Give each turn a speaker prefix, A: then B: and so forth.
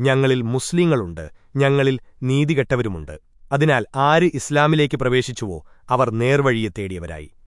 A: ഞങ്ങളിൽ മുസ്ലിങ്ങളുണ്ട് ഞങ്ങളിൽ നീതികെട്ടവരുമുണ്ട്. അതിനാൽ ആര് ഇസ്ലാമിലേക്ക് പ്രവേശിച്ചുവോ അവർ നേർവഴിയെ തേടിയവരായി.